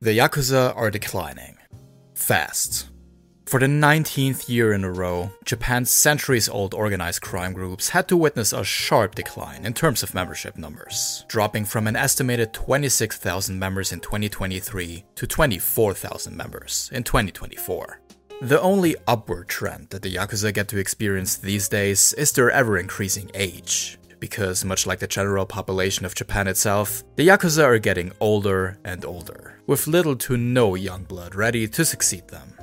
The Yakuza are declining. Fast. For the 19th year in a row, Japan's centuries old organized crime groups had to witness a sharp decline in terms of membership numbers, dropping from an estimated 26,000 members in 2023 to 24,000 members in 2024. The only upward trend that the Yakuza get to experience these days is their ever increasing age, because much like the general population of Japan itself, the Yakuza are getting older and older, with little to no young blood ready to succeed them.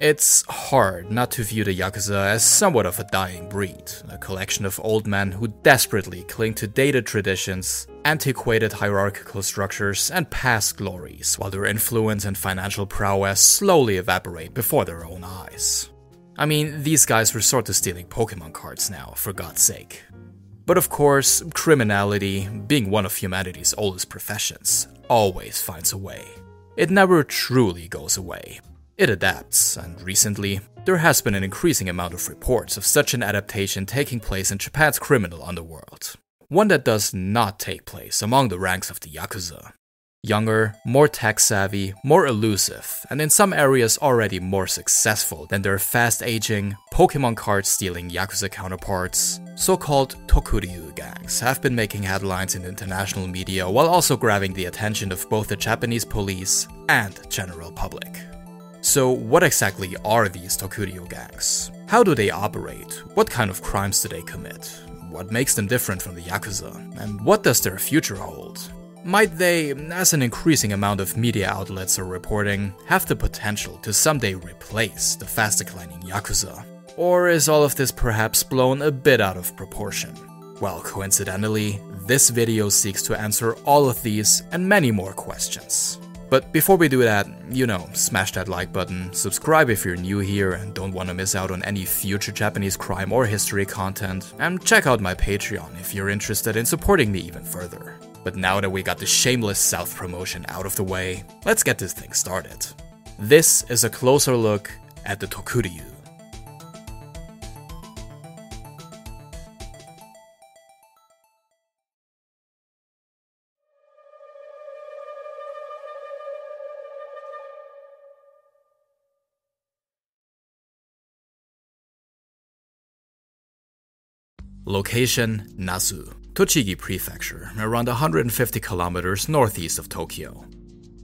It's hard not to view the Yakuza as somewhat of a dying breed, a collection of old men who desperately cling to dated traditions, antiquated hierarchical structures, and past glories, while their influence and financial prowess slowly evaporate before their own eyes. I mean, these guys resort to stealing Pokemon cards now, for God's sake. But of course, criminality, being one of humanity's oldest professions, always finds a way. It never truly goes away. It adapts, and recently, there has been an increasing amount of reports of such an adaptation taking place in Japan's criminal underworld. One that does not take place among the ranks of the Yakuza. Younger, more tech savvy, more elusive, and in some areas already more successful than their fast aging, Pokemon card stealing Yakuza counterparts, so called Tokuryu gangs have been making headlines in international media while also grabbing the attention of both the Japanese police and general public. So, what exactly are these Tokuryu gangs? How do they operate? What kind of crimes do they commit? What makes them different from the Yakuza? And what does their future hold? Might they, as an increasing amount of media outlets are reporting, have the potential to someday replace the fast declining Yakuza? Or is all of this perhaps blown a bit out of proportion? Well, coincidentally, this video seeks to answer all of these and many more questions. But before we do that, you know, smash that like button, subscribe if you're new here and don't want to miss out on any future Japanese crime or history content, and check out my Patreon if you're interested in supporting me even further. But now that we got the shameless South promotion out of the way, let's get this thing started. This is a closer look at the Tokuryu. Location Nasu, Tochigi Prefecture, around 150 kilometers northeast of Tokyo.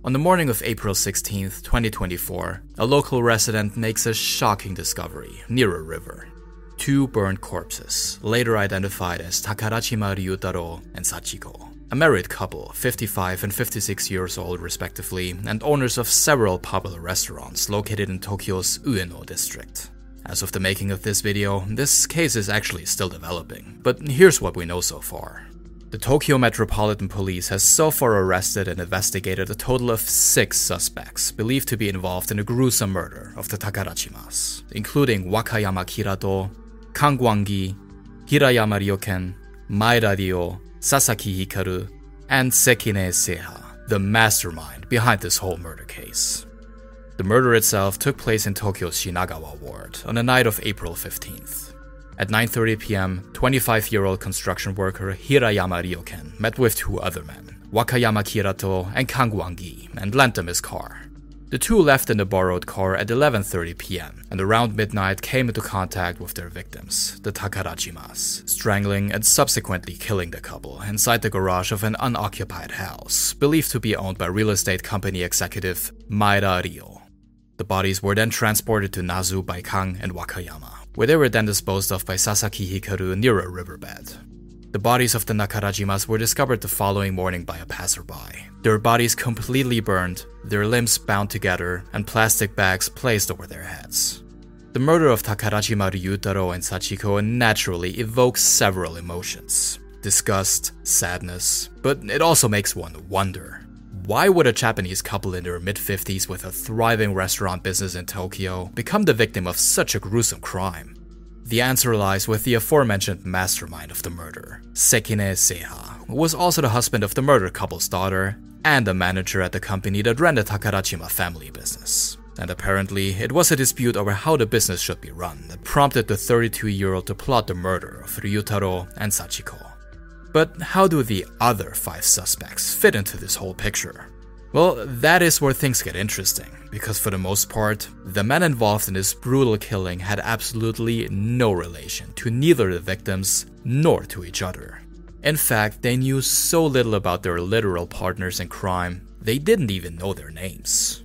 On the morning of April 16, 2024, a local resident makes a shocking discovery near a river. Two burned corpses, later identified as Takarajima Ryutaro and Sachiko, a married couple, 55 and 56 years old respectively, and owners of several popular restaurants located in Tokyo's Ueno district. As of the making of this video, this case is actually still developing, but here's what we know so far. The Tokyo Metropolitan Police has so far arrested and investigated a total of six suspects believed to be involved in the gruesome murder of the Takarajimas, including Wakayama Kirato, Kang Gwangi, Hirayama Ryoken, Maeda Ryo, Sasaki Hikaru, and Sekine Seiha, the mastermind behind this whole murder case. The murder itself took place in Tokyo's Shinagawa ward on the night of April 15th. At 9:30 p.m., 25-year-old construction worker Hirayama Ryoken met with two other men, Wakayama Kirato and Kang Gwangi, and lent them his car. The two left in the borrowed car at 11:30 p.m. and around midnight came into contact with their victims, the Takarajimas, strangling and subsequently killing the couple inside the garage of an unoccupied house, believed to be owned by real estate company executive Maeda Ryo. The bodies were then transported to Nasu by Kang and Wakayama, where they were then disposed of by Sasaki Hikaru near a riverbed. The bodies of the Takarajimas were discovered the following morning by a passerby. Their bodies completely burned, their limbs bound together, and plastic bags placed over their heads. The murder of Takarajima Ryutaro and Sachiko naturally evokes several emotions disgust, sadness, but it also makes one wonder why would a Japanese couple in their mid 50s with a thriving restaurant business in Tokyo become the victim of such a gruesome crime? The answer lies with the aforementioned mastermind of the murder, Sekine Seiha, who was also the husband of the murdered couple's daughter and a manager at the company that ran the Takarajima family business. And apparently, it was a dispute over how the business should be run that prompted the 32 year old to plot the murder of Ryutaro and Sachiko. But how do the other five suspects fit into this whole picture? Well, that is where things get interesting, because for the most part, the men involved in this brutal killing had absolutely no relation to neither the victims nor to each other. In fact, they knew so little about their literal partners in crime, they didn't even know their names.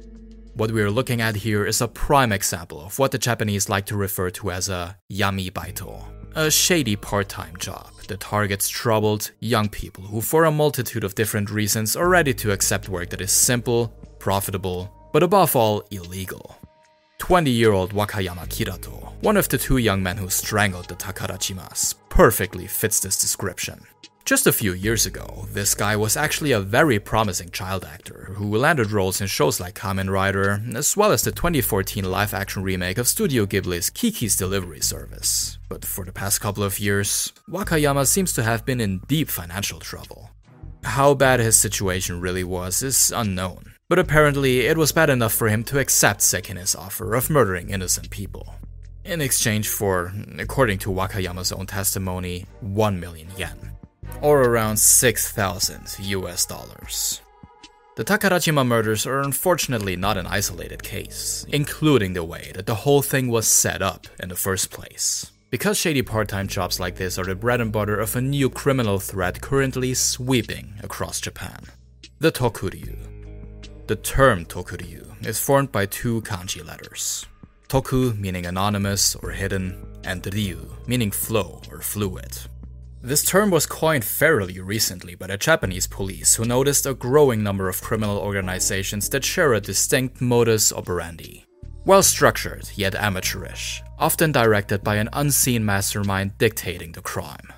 What we are looking at here is a prime example of what the Japanese like to refer to as a yami baito, a shady part time job that targets troubled, young people who, for a multitude of different reasons, are ready to accept work that is simple, profitable, but above all, illegal. 20 year old Wakayama Kirato, one of the two young men who strangled the Takarajimas, perfectly fits this description. Just a few years ago, this guy was actually a very promising child actor who landed roles in shows like Kamen Rider, as well as the 2014 live action remake of Studio Ghibli's Kiki's Delivery Service. But for the past couple of years, Wakayama seems to have been in deep financial trouble. How bad his situation really was is unknown, but apparently it was bad enough for him to accept Sekine's offer of murdering innocent people. In exchange for, according to Wakayama's own testimony, 1 million yen or around 6,000 US dollars. The Takarajima murders are unfortunately not an isolated case, including the way that the whole thing was set up in the first place. Because shady part time jobs like this are the bread and butter of a new criminal threat currently sweeping across Japan the Tokuryu. The term Tokuryu is formed by two kanji letters Toku meaning anonymous or hidden, and Ryu meaning flow or fluid. This term was coined fairly recently by the Japanese police, who noticed a growing number of criminal organizations that share a distinct modus operandi. Well structured, yet amateurish, often directed by an unseen mastermind dictating the crime.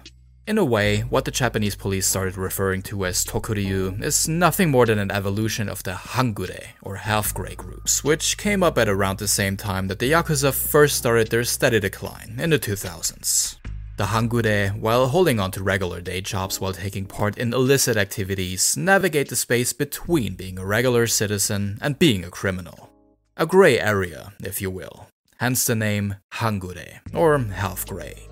In a way, what the Japanese police started referring to as Tokuryu is nothing more than an evolution of the Hangure, or half-grey groups, which came up at around the same time that the Yakuza first started their steady decline in the 2000s. The Hangure, while holding on to regular day jobs while taking part in illicit activities, navigate the space between being a regular citizen and being a criminal. A grey area, if you will, hence the name Hangure, or half grey.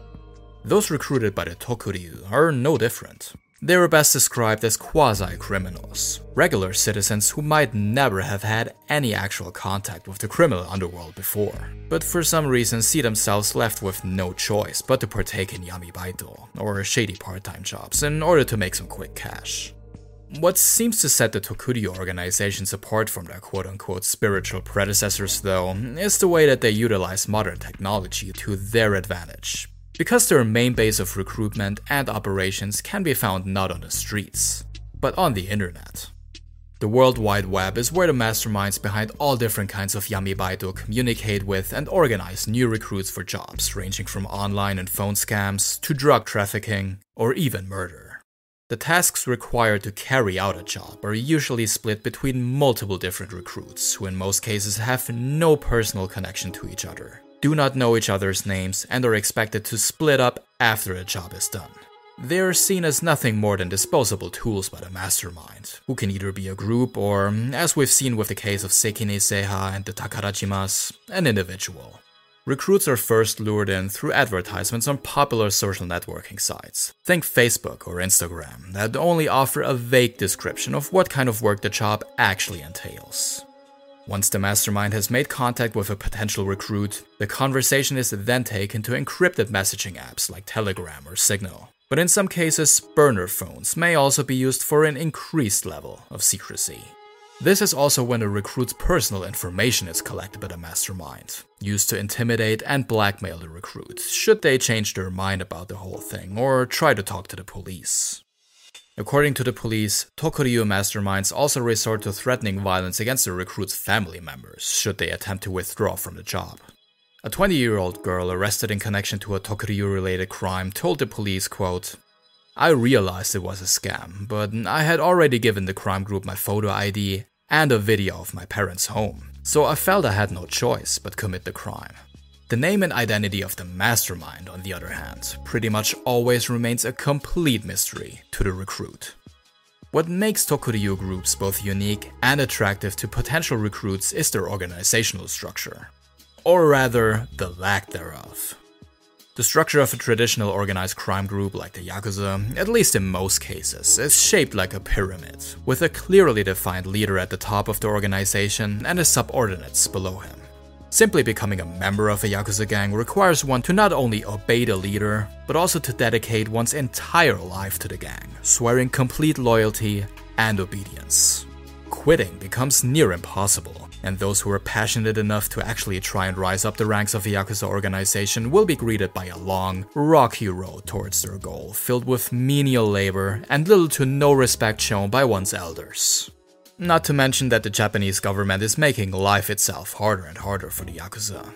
Those recruited by the Tokuryu are no different. They were best described as quasi criminals, regular citizens who might never have had any actual contact with the criminal underworld before, but for some reason see themselves left with no choice but to partake in yami baito, or shady part time jobs, in order to make some quick cash. What seems to set the Tokuryu organizations apart from their quote unquote spiritual predecessors, though, is the way that they utilize modern technology to their advantage, because their main base of recruitment and operations can be found not on the streets, but on the internet. The World Wide Web is where the masterminds behind all different kinds of Yami Baito communicate with and organize new recruits for jobs ranging from online and phone scams to drug trafficking or even murder. The tasks required to carry out a job are usually split between multiple different recruits who in most cases have no personal connection to each other do not know each other's names and are expected to split up after a job is done. They are seen as nothing more than disposable tools by the mastermind, who can either be a group or, as we've seen with the case of Sekine Seiha and the Takarajimas, an individual. Recruits are first lured in through advertisements on popular social networking sites. Think Facebook or Instagram, that only offer a vague description of what kind of work the job actually entails. Once the mastermind has made contact with a potential recruit, the conversation is then taken to encrypted messaging apps like Telegram or Signal. But in some cases, burner phones may also be used for an increased level of secrecy. This is also when a recruit's personal information is collected by the mastermind, used to intimidate and blackmail the recruit, should they change their mind about the whole thing or try to talk to the police. According to the police, Tokuryu masterminds also resort to threatening violence against the recruits' family members should they attempt to withdraw from the job. A 20 year old girl arrested in connection to a Tokuryu related crime told the police, quote, I realized it was a scam, but I had already given the crime group my photo ID and a video of my parents' home, so I felt I had no choice but commit the crime. The name and identity of the mastermind, on the other hand, pretty much always remains a complete mystery to the recruit. What makes Tokuryu groups both unique and attractive to potential recruits is their organizational structure. Or rather, the lack thereof. The structure of a traditional organized crime group like the Yakuza, at least in most cases, is shaped like a pyramid, with a clearly defined leader at the top of the organization and his subordinates below him. Simply becoming a member of a Yakuza gang requires one to not only obey the leader, but also to dedicate one's entire life to the gang, swearing complete loyalty and obedience. Quitting becomes near impossible, and those who are passionate enough to actually try and rise up the ranks of a Yakuza organization will be greeted by a long, rocky road towards their goal, filled with menial labor and little to no respect shown by one's elders. Not to mention that the Japanese government is making life itself harder and harder for the Yakuza.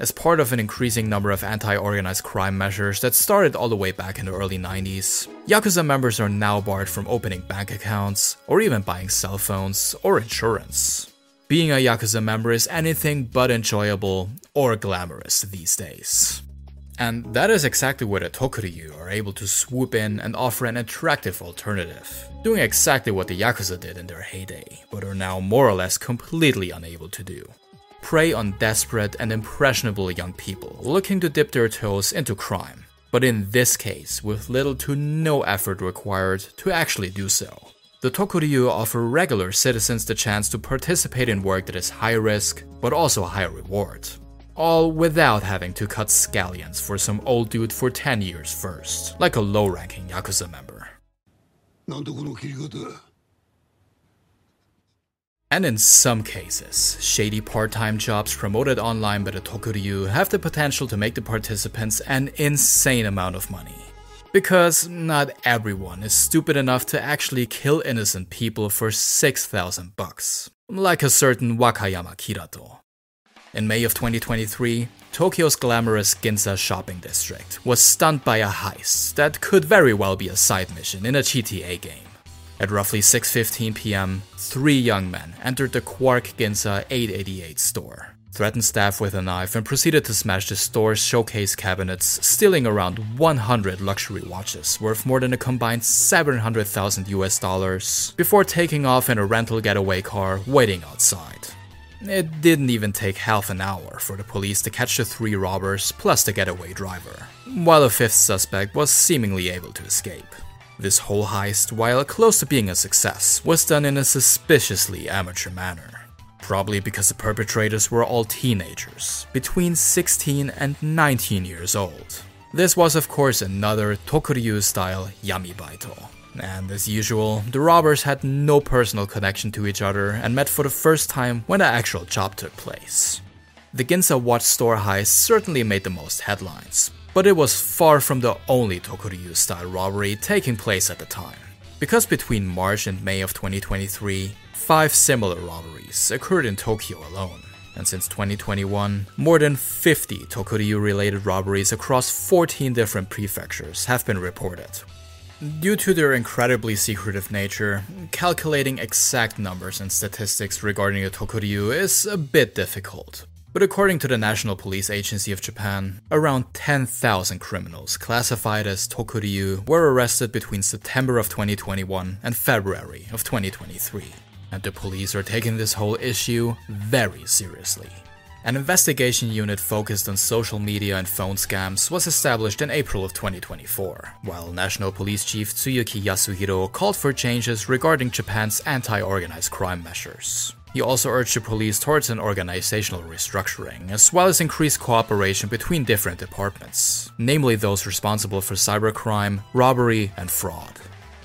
As part of an increasing number of anti organized crime measures that started all the way back in the early 90s, Yakuza members are now barred from opening bank accounts, or even buying cell phones or insurance. Being a Yakuza member is anything but enjoyable or glamorous these days. And that is exactly where the Tokuryu are able to swoop in and offer an attractive alternative, doing exactly what the Yakuza did in their heyday, but are now more or less completely unable to do. Prey on desperate and impressionable young people looking to dip their toes into crime, but in this case, with little to no effort required to actually do so. The Tokuryu offer regular citizens the chance to participate in work that is high risk, but also high reward all without having to cut scallions for some old dude for 10 years first, like a low ranking Yakuza member. And in some cases, shady part time jobs promoted online by the Tokuryu have the potential to make the participants an insane amount of money. Because not everyone is stupid enough to actually kill innocent people for 6,000 bucks, like a certain Wakayama Kirato. In May of 2023, Tokyo's glamorous Ginza shopping district was stunned by a heist that could very well be a side mission in a GTA game. At roughly 6:15 p.m., three young men entered the Quark Ginza 888 store, threatened staff with a knife, and proceeded to smash the store's showcase cabinets, stealing around 100 luxury watches worth more than a combined 700,000 US dollars before taking off in a rental getaway car waiting outside. It didn't even take half an hour for the police to catch the three robbers plus the getaway driver, while a fifth suspect was seemingly able to escape. This whole heist, while close to being a success, was done in a suspiciously amateur manner. Probably because the perpetrators were all teenagers, between 16 and 19 years old. This was, of course, another Tokuryu style Yamibaito, and as usual, the robbers had no personal connection to each other and met for the first time when the actual job took place. The Ginza watch store heist certainly made the most headlines, but it was far from the only Tokuryu style robbery taking place at the time. Because between March and May of 2023, five similar robberies occurred in Tokyo alone. And since 2021, more than 50 Tokuryu related robberies across 14 different prefectures have been reported, Due to their incredibly secretive nature, calculating exact numbers and statistics regarding the Tokuryu is a bit difficult. But according to the National Police Agency of Japan, around 10,000 criminals classified as Tokuryu were arrested between September of 2021 and February of 2023. And the police are taking this whole issue very seriously. An investigation unit focused on social media and phone scams was established in April of 2024, while National Police Chief Tsuyuki Yasuhiro called for changes regarding Japan's anti organized crime measures. He also urged the police towards an organizational restructuring, as well as increased cooperation between different departments, namely those responsible for cybercrime, robbery, and fraud.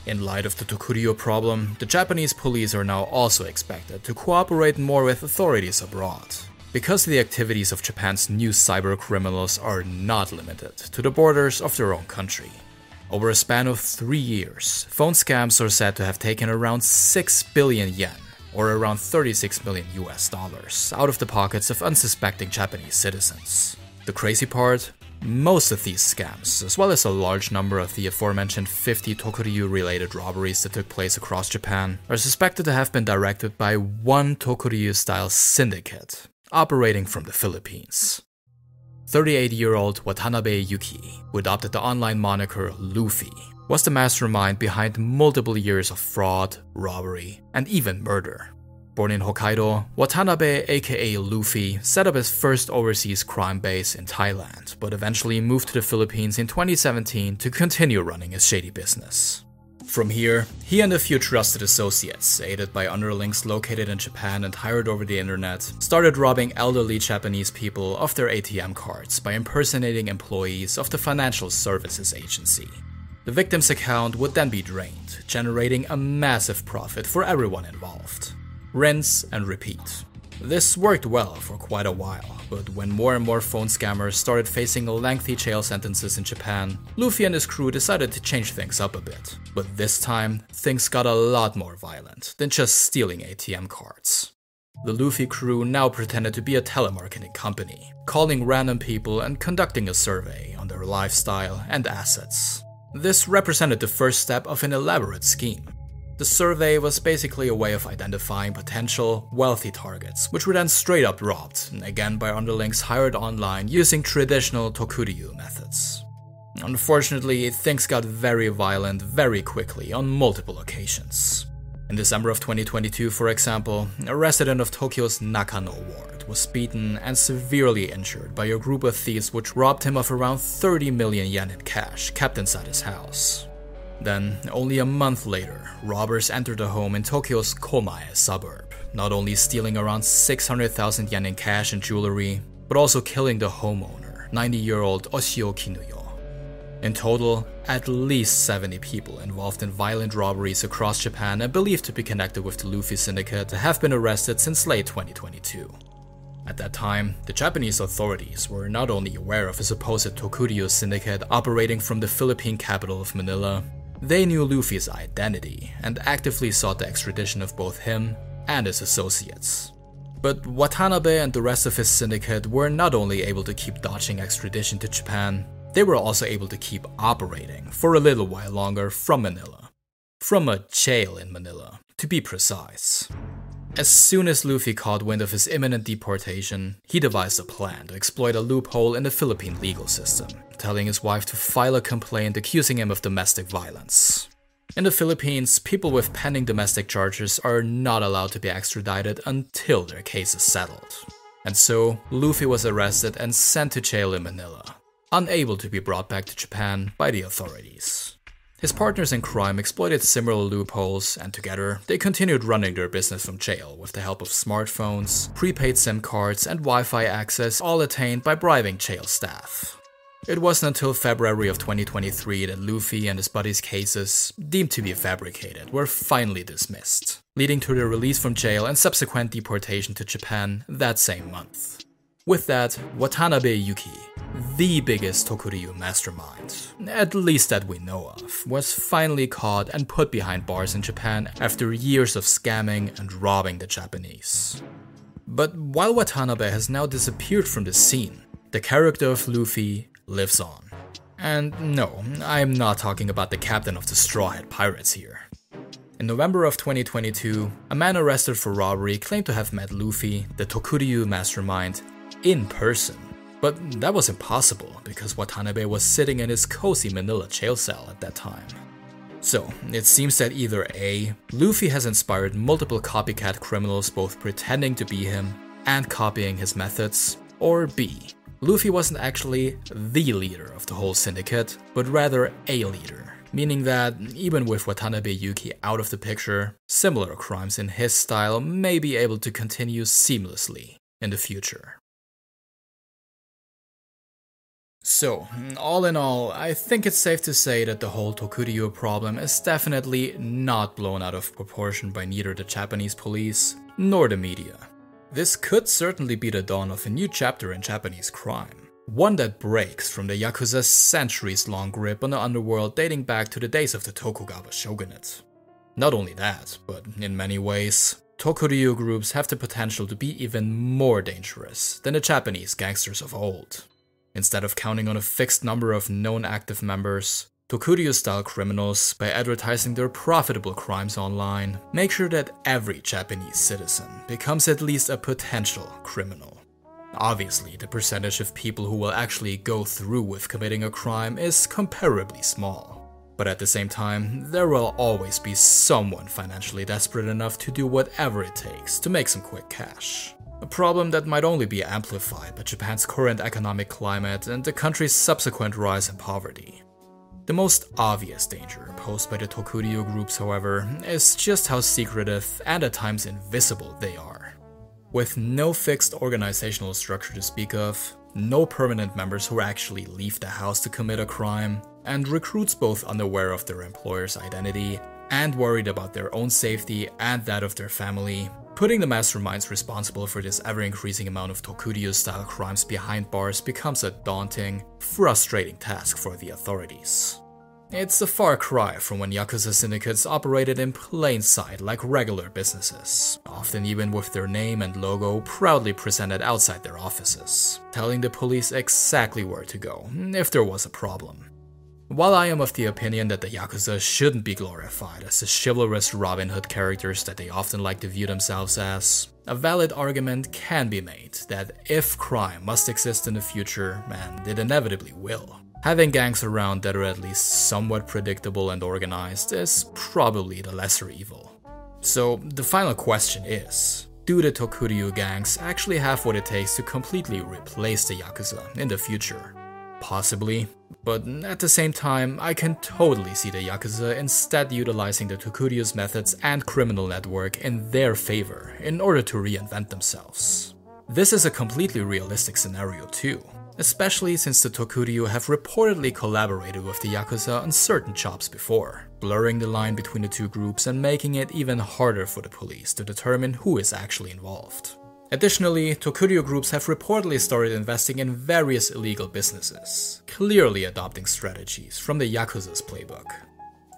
In light of the Tokuryu problem, the Japanese police are now also expected to cooperate more with authorities abroad, because the activities of Japan's new cyber criminals are not limited to the borders of their own country. Over a span of three years, phone scams are said to have taken around 6 billion yen, or around 36 million US dollars, out of the pockets of unsuspecting Japanese citizens. The crazy part? Most of these scams, as well as a large number of the aforementioned 50 Tokuryu related robberies that took place across Japan, are suspected to have been directed by one Tokuryu style syndicate, operating from the Philippines. 38 year old Watanabe Yuki, who adopted the online moniker Luffy, was the mastermind behind multiple years of fraud, robbery, and even murder. Born in Hokkaido, Watanabe, aka Luffy, set up his first overseas crime base in Thailand, but eventually moved to the Philippines in 2017 to continue running his shady business. From here, he and a few trusted associates, aided by underlings located in Japan and hired over the internet, started robbing elderly Japanese people of their ATM cards by impersonating employees of the Financial Services Agency. The victim's account would then be drained, generating a massive profit for everyone involved. Rinse and repeat. This worked well for quite a while, but when more and more phone scammers started facing lengthy jail sentences in Japan, Luffy and his crew decided to change things up a bit. But this time, things got a lot more violent than just stealing ATM cards. The Luffy crew now pretended to be a telemarketing company, calling random people and conducting a survey on their lifestyle and assets. This represented the first step of an elaborate scheme, the survey was basically a way of identifying potential, wealthy targets, which were then straight up robbed, again by underlings hired online using traditional Tokuryu methods. Unfortunately, things got very violent very quickly on multiple occasions. In December of 2022, for example, a resident of Tokyo's Nakano ward was beaten and severely injured by a group of thieves which robbed him of around 30 million yen in cash kept inside his house. Then, only a month later, robbers entered a home in Tokyo's Komae suburb, not only stealing around 600,000 yen in cash and jewelry, but also killing the homeowner, 90 year old Oshio Kinuyo. In total, at least 70 people involved in violent robberies across Japan and believed to be connected with the Luffy syndicate have been arrested since late 2022. At that time, the Japanese authorities were not only aware of a supposed Tokuryu syndicate operating from the Philippine capital of Manila, they knew Luffy's identity and actively sought the extradition of both him and his associates. But Watanabe and the rest of his syndicate were not only able to keep dodging extradition to Japan, they were also able to keep operating for a little while longer from Manila. From a jail in Manila, to be precise. As soon as Luffy caught wind of his imminent deportation, he devised a plan to exploit a loophole in the Philippine legal system, telling his wife to file a complaint accusing him of domestic violence. In the Philippines, people with pending domestic charges are not allowed to be extradited until their case is settled. And so, Luffy was arrested and sent to jail in Manila, unable to be brought back to Japan by the authorities. His partners in crime exploited similar loopholes, and together, they continued running their business from jail with the help of smartphones, prepaid SIM cards, and Wi Fi access, all attained by bribing jail staff. It wasn't until February of 2023 that Luffy and his buddies' cases, deemed to be fabricated, were finally dismissed, leading to their release from jail and subsequent deportation to Japan that same month. With that, Watanabe Yuki, the biggest Tokuryu mastermind, at least that we know of, was finally caught and put behind bars in Japan after years of scamming and robbing the Japanese. But while Watanabe has now disappeared from the scene, the character of Luffy lives on. And no, I'm not talking about the captain of the Straw Hat Pirates here. In November of 2022, a man arrested for robbery claimed to have met Luffy, the Tokuryu mastermind, in person. But that was impossible because Watanabe was sitting in his cozy Manila jail cell at that time. So, it seems that either A, Luffy has inspired multiple copycat criminals both pretending to be him and copying his methods, or B, Luffy wasn't actually the leader of the whole syndicate, but rather a leader. Meaning that, even with Watanabe Yuki out of the picture, similar crimes in his style may be able to continue seamlessly in the future. So, all in all, I think it's safe to say that the whole Tokuryu problem is definitely not blown out of proportion by neither the Japanese police nor the media. This could certainly be the dawn of a new chapter in Japanese crime. One that breaks from the Yakuza's centuries long grip on the underworld dating back to the days of the Tokugawa shogunate. Not only that, but in many ways, Tokuryu groups have the potential to be even more dangerous than the Japanese gangsters of old. Instead of counting on a fixed number of known active members, Tokuryu style criminals, by advertising their profitable crimes online, make sure that every Japanese citizen becomes at least a potential criminal. Obviously, the percentage of people who will actually go through with committing a crime is comparably small. But at the same time, there will always be someone financially desperate enough to do whatever it takes to make some quick cash. A problem that might only be amplified by Japan's current economic climate and the country's subsequent rise in poverty. The most obvious danger posed by the Tokuryu groups, however, is just how secretive and at times invisible they are. With no fixed organizational structure to speak of, no permanent members who actually leave the house to commit a crime, and recruits both unaware of their employer's identity and worried about their own safety and that of their family, putting the masterminds responsible for this ever increasing amount of Tokuryu style crimes behind bars becomes a daunting, frustrating task for the authorities. It's a far cry from when Yakuza syndicates operated in plain sight like regular businesses, often even with their name and logo proudly presented outside their offices, telling the police exactly where to go if there was a problem. While I am of the opinion that the Yakuza shouldn't be glorified as the chivalrous Robin Hood characters that they often like to view themselves as, a valid argument can be made that if crime must exist in the future, and it inevitably will, Having gangs around that are at least somewhat predictable and organized is probably the lesser evil. So, the final question is do the Tokuryu gangs actually have what it takes to completely replace the Yakuza in the future? Possibly, but at the same time, I can totally see the Yakuza instead utilizing the Tokuryu's methods and criminal network in their favor in order to reinvent themselves. This is a completely realistic scenario, too especially since the Tokuryu have reportedly collaborated with the Yakuza on certain jobs before, blurring the line between the two groups and making it even harder for the police to determine who is actually involved. Additionally, Tokuryu groups have reportedly started investing in various illegal businesses, clearly adopting strategies from the Yakuza's playbook.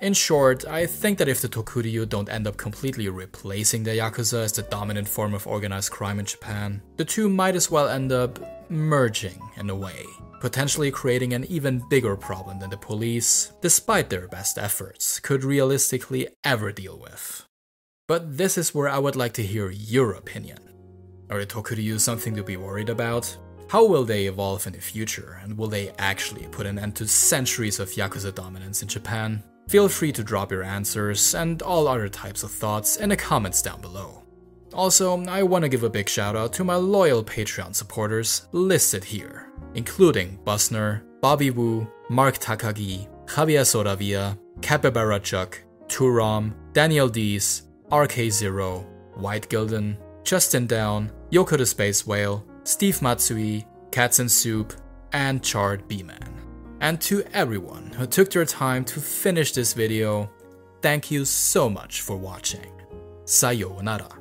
In short, I think that if the Tokuryu don't end up completely replacing the Yakuza as the dominant form of organized crime in Japan, the two might as well end up merging in a way, potentially creating an even bigger problem than the police, despite their best efforts, could realistically ever deal with. But this is where I would like to hear your opinion. Are Tokuryu something to be worried about? How will they evolve in the future, and will they actually put an end to centuries of Yakuza dominance in Japan? Feel free to drop your answers and all other types of thoughts in the comments down below. Also, I want to give a big shout out to my loyal Patreon supporters listed here, including Busner, Bobby Wu, Mark Takagi, Javier Soravia, Capybara Chuck, Turam, Daniel Dees, RK0, White Gilden, Justin Down, Yoko the Space Whale, Steve Matsui, Cats and Soup, and Charred B-Man. And to everyone who took their time to finish this video, thank you so much for watching. Sayonara.